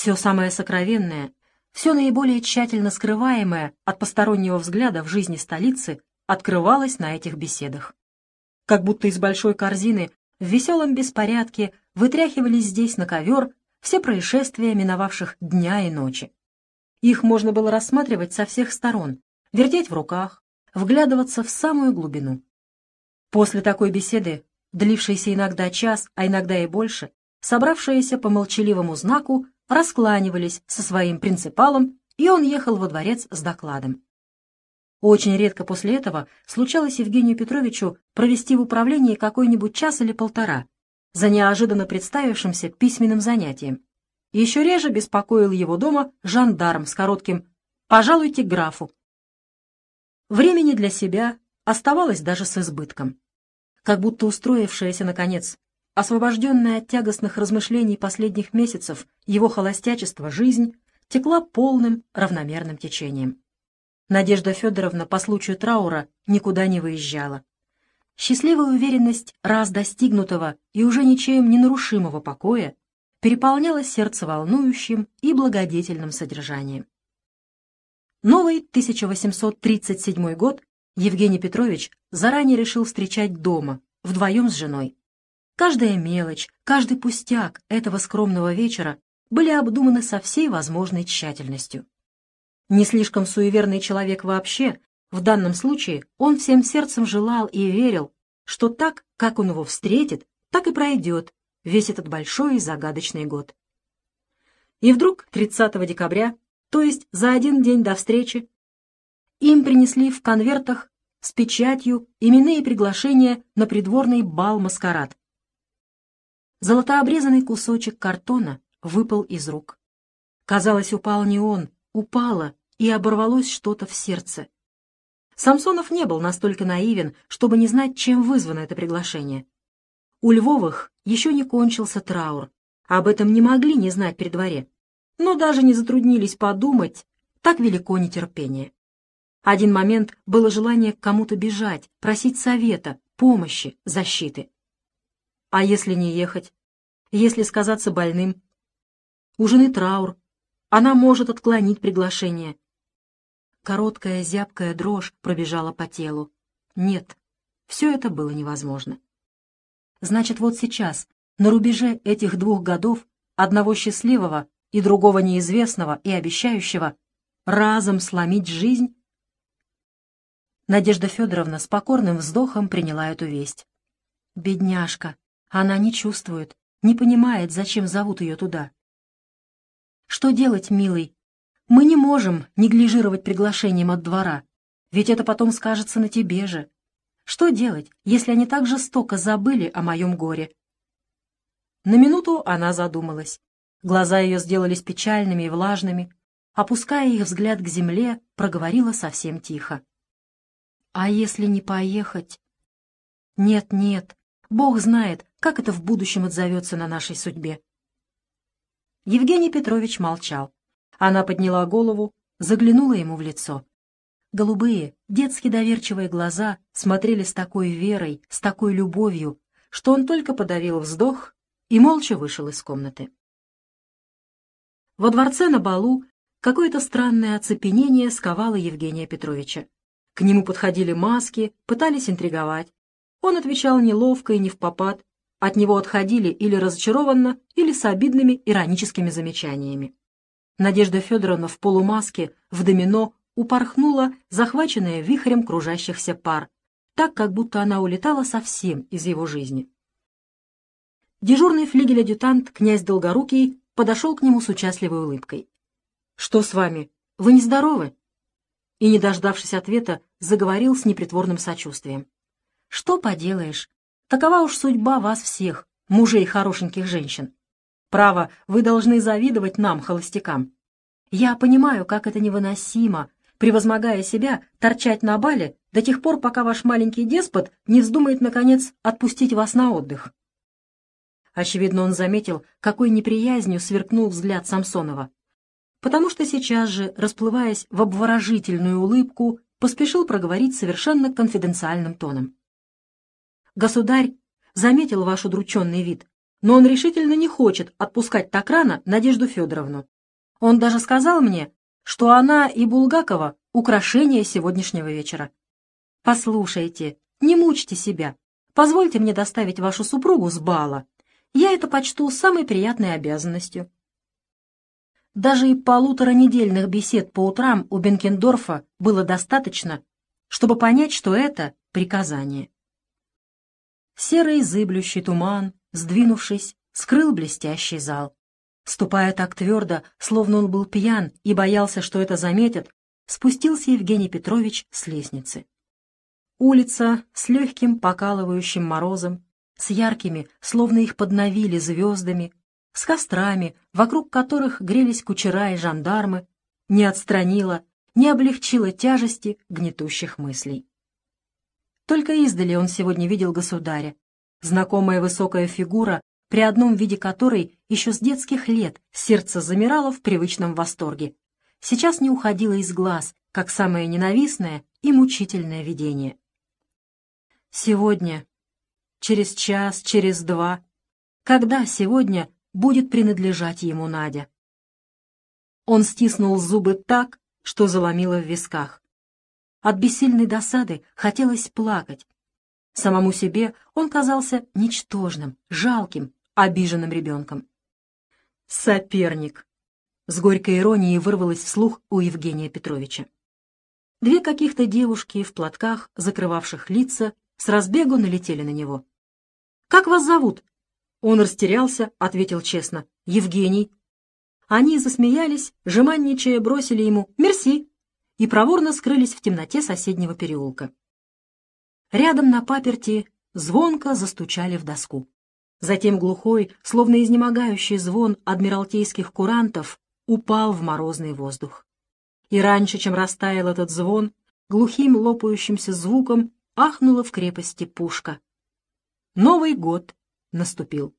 все самое сокровенное, все наиболее тщательно скрываемое от постороннего взгляда в жизни столицы открывалось на этих беседах. Как будто из большой корзины в веселом беспорядке вытряхивались здесь на ковер все происшествия миновавших дня и ночи. Их можно было рассматривать со всех сторон, вертеть в руках, вглядываться в самую глубину. После такой беседы, длившейся иногда час, а иногда и больше, собравшиеся по молчаливому знаку раскланивались со своим принципалом, и он ехал во дворец с докладом. Очень редко после этого случалось Евгению Петровичу провести в управлении какой-нибудь час или полтора за неожиданно представившимся письменным занятием. Еще реже беспокоил его дома жандарм с коротким «пожалуйте графу». Времени для себя оставалось даже с избытком. Как будто устроившаяся, наконец, освобожденная от тягостных размышлений последних месяцев его холостячества жизнь текла полным равномерным течением. Надежда Федоровна по случаю траура никуда не выезжала. Счастливая уверенность раз достигнутого и уже ничем не нарушимого покоя переполняла сердце волнующим и благодетельным содержанием. Новый 1837 год Евгений Петрович заранее решил встречать дома, вдвоем с женой. Каждая мелочь, каждый пустяк этого скромного вечера были обдуманы со всей возможной тщательностью. Не слишком суеверный человек вообще, в данном случае он всем сердцем желал и верил, что так, как он его встретит, так и пройдет весь этот большой и загадочный год. И вдруг 30 декабря, то есть за один день до встречи, им принесли в конвертах с печатью именные приглашения на придворный бал-маскарад. Золотообрезанный кусочек картона выпал из рук. Казалось, упал не он, упало, и оборвалось что-то в сердце. Самсонов не был настолько наивен, чтобы не знать, чем вызвано это приглашение. У Львовых еще не кончился траур, об этом не могли не знать при дворе, но даже не затруднились подумать, так велико нетерпение. Один момент было желание к кому-то бежать, просить совета, помощи, защиты. А если не ехать? Если сказаться больным? У жены траур. Она может отклонить приглашение. Короткая зябкая дрожь пробежала по телу. Нет, все это было невозможно. Значит, вот сейчас, на рубеже этих двух годов, одного счастливого и другого неизвестного и обещающего, разом сломить жизнь? Надежда Федоровна с покорным вздохом приняла эту весть. Бедняжка, она не чувствует, не понимает, зачем зовут ее туда. Что делать, милый? Мы не можем неглижировать приглашением от двора, ведь это потом скажется на тебе же. Что делать, если они так жестоко забыли о моем горе? На минуту она задумалась. Глаза ее сделались печальными и влажными. Опуская их взгляд к земле, проговорила совсем тихо. «А если не поехать?» «Нет, нет, Бог знает, как это в будущем отзовется на нашей судьбе. Евгений Петрович молчал. Она подняла голову, заглянула ему в лицо. Голубые, детски доверчивые глаза смотрели с такой верой, с такой любовью, что он только подавил вздох и молча вышел из комнаты. Во дворце на балу какое-то странное оцепенение сковало Евгения Петровича. К нему подходили маски, пытались интриговать. Он отвечал неловко и не в попад. От него отходили или разочарованно, или с обидными ироническими замечаниями. Надежда Федоровна в полумаске, в домино, упорхнула, захваченная вихрем кружащихся пар, так, как будто она улетала совсем из его жизни. Дежурный флигель-адъютант, князь Долгорукий, подошел к нему с участливой улыбкой. «Что с вами? Вы нездоровы?» И, не дождавшись ответа, заговорил с непритворным сочувствием. Что поделаешь? Такова уж судьба вас всех, мужей хорошеньких женщин. Право, вы должны завидовать нам, холостякам. Я понимаю, как это невыносимо, превозмогая себя, торчать на бале до тех пор, пока ваш маленький деспот не вздумает, наконец, отпустить вас на отдых. Очевидно, он заметил, какой неприязнью сверкнул взгляд Самсонова, потому что сейчас же, расплываясь в обворожительную улыбку, поспешил проговорить совершенно конфиденциальным тоном. Государь заметил ваш удрученный вид. но он решительно не хочет отпускать так рано Надежду Федоровну. Он даже сказал мне, что она и Булгакова — украшение сегодняшнего вечера. Послушайте, не мучьте себя. Позвольте мне доставить вашу супругу с бала. Я это почту самой приятной обязанностью. Даже и полутора недельных бесед по утрам у Бенкендорфа было достаточно, чтобы понять, что это приказание. Серый зыблющий туман, сдвинувшись, скрыл блестящий зал. Ступая так твердо, словно он был пьян и боялся, что это заметят, спустился Евгений Петрович с лестницы. Улица с легким покалывающим морозом, с яркими, словно их подновили звездами, с кострами, вокруг которых грелись кучера и жандармы, не отстранила, не облегчила тяжести гнетущих мыслей. Только издали он сегодня видел государя, знакомая высокая фигура, при одном виде которой еще с детских лет сердце замирало в привычном восторге, сейчас не уходило из глаз, как самое ненавистное и мучительное видение. Сегодня, через час, через два, когда сегодня будет принадлежать ему Надя? Он стиснул зубы так, что заломило в висках. От бессильной досады хотелось плакать. Самому себе он казался ничтожным, жалким, обиженным ребенком. «Соперник!» — с горькой иронией вырвалось вслух у Евгения Петровича. Две каких-то девушки в платках, закрывавших лица, с разбегу налетели на него. «Как вас зовут?» Он растерялся, ответил честно. «Евгений». Они засмеялись, жеманничая бросили ему «Мерси» и проворно скрылись в темноте соседнего переулка. Рядом на паперти звонко застучали в доску. Затем глухой, словно изнемогающий звон адмиралтейских курантов упал в морозный воздух. И раньше, чем растаял этот звон, глухим лопающимся звуком ахнула в крепости пушка. Новый год наступил.